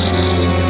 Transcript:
time.